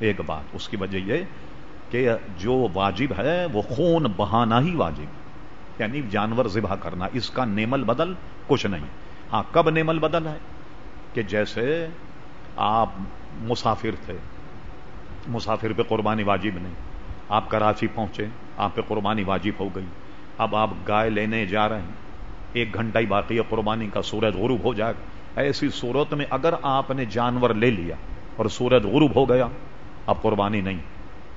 ایک بات، اس کی وجہ یہ کہ جو واجب ہے وہ خون بہانا ہی واجب یعنی جانور ذبح کرنا، اس کا نیمل بدل کچھ نہیں۔ ہاں کب نیمل بدل ہے؟ کہ جیسے آپ مسافر تھے، مسافر پہ قربانی واجب نہیں، آپ کراچی پہنچے، آپ پہ قربانی واجب ہو گئی، اب آپ گائے لینے جا رہے ہیں، ایک گھنٹہ ہی باقی ہے، قربانی کا سورج غروب ہو جائے گا۔ ایسی صورت میں اگر آپ نے جانور لے لیا اور سورج غروب ہو گیا اب قربانی نہیں،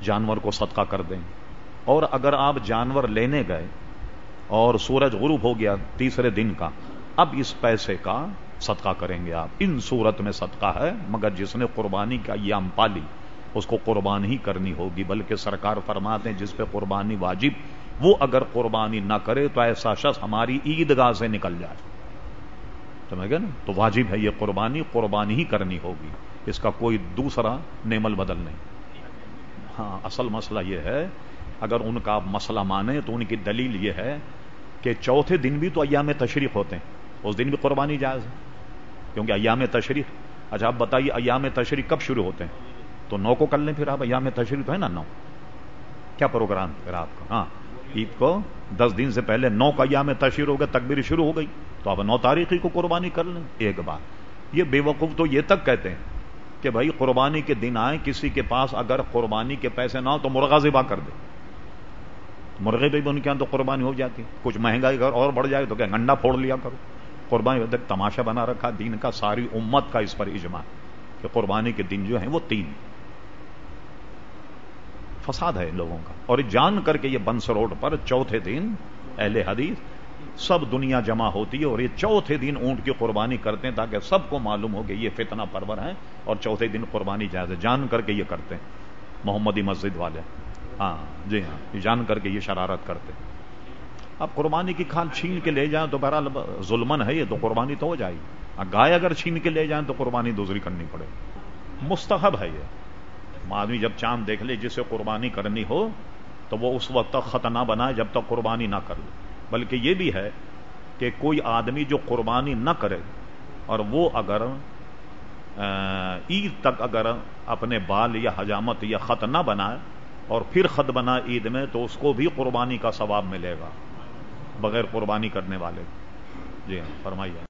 جانور کو صدقہ کر دیں۔ اور اگر آپ جانور لینے گئے اور سورج غروب ہو گیا تیسرے دن کا، اب اس پیسے کا صدقہ کریں گے آپ۔ ان صورت میں صدقہ ہے، مگر جس نے قربانی کا یام پالی، اس کو قربانی ہی کرنی ہوگی۔ بلکہ سرکار فرماتے ہیں جس پہ قربانی واجب، وہ اگر قربانی نہ کرے تو ایسا شخص ہماری عیدگاہ سے نکل جائے۔ سمجھ گئے نا؟ تو واجب ہے یہ قربانی قربانی ہی کرنی ہوگی۔ اس کا کوئی دوسرا نیمل بدل نہیں۔ ہاں اصل مسئلہ یہ ہے، اگر ان کا مسئلہ مانے تو ان کی دلیل یہ ہے کہ چوتھے دن بھی تو ایام تشریف ہوتے ہیں۔ اس دن بھی قربانی جائز ہے، کیونکہ ایام تشریف اچھا آپ بتائیے ایام تشریف کب شروع ہوتے ہیں؟ تو نو کو کر لیں پھر آپ، ایام تشریف ہے نا نو۔ کیا پروگرام پھر آپ کا؟ ہاں عید کو دس دن سے پہلے نو کا ایام تشریف ہو گیا، تکبیر شروع ہو گئی۔ تو آپ نو تاریخی کو قربانی کر لیں، ایک بات یہ بے وقوف تو یہ تک کہتے ہیں۔ کہ بھائی قربانی کے دن آئے کسی کے پاس اگر قربانی کے پیسے نہ ہو تو مرغا ذبح کر دے۔ مرغے بھی ان کے یہاں تو قربانی ہو جاتی۔ کچھ مہنگائی اگر اور بڑھ جائے تو کیا گنڈا پھوڑ لیا کرو؟ قربانی تک تماشا بنا رکھا، دین کا ساری امت کا اس پر اجماع کہ قربانی کے دن جو ہیں وہ تین۔ فساد ہے ان لوگوں کا۔ اور جان کر کے یہ بنس روڈ پر چوتھے دن اہل حدیث سب دنیا جمع ہوتی ہے اور یہ چوتھے دن اونٹ کی قربانی کرتے ہیں تاکہ سب کو معلوم ہو کہ یہ فتنہ پرور ہے اور چوتھے دن قربانی جائز ہے۔ جان کر کے یہ کرتے ہیں۔ محمدی مسجد والے۔ ہاں جی ہاں یہ جان کر کے یہ شرارت کرتے ہیں۔ اب قربانی کی کھان چھین کے لے جائیں تو بہرحال ظلمن ہے یہ تو قربانی تو ہو جائے گی۔ ہاں، گائے اگر چھین کے لے جائیں تو قربانی دوسری کرنی پڑے۔ مستحب ہے یہ۔ آدمی جب چاند دیکھ لے جسے قربانی کرنی ہو تو وہ اس وقت تک خط نہ بنائے جب تک قربانی نہ کر لے۔ بلکہ یہ بھی ہے کہ کوئی آدمی جو قربانی نہ کرے اور وہ اگر عید تک اگر اپنے بال یا حجامت یا خط نہ بنائے اور پھر خط بنا عید میں تو اس کو بھی قربانی کا ثواب ملے گا، بغیر قربانی کرنے والے۔ جی ہاں فرمائیے۔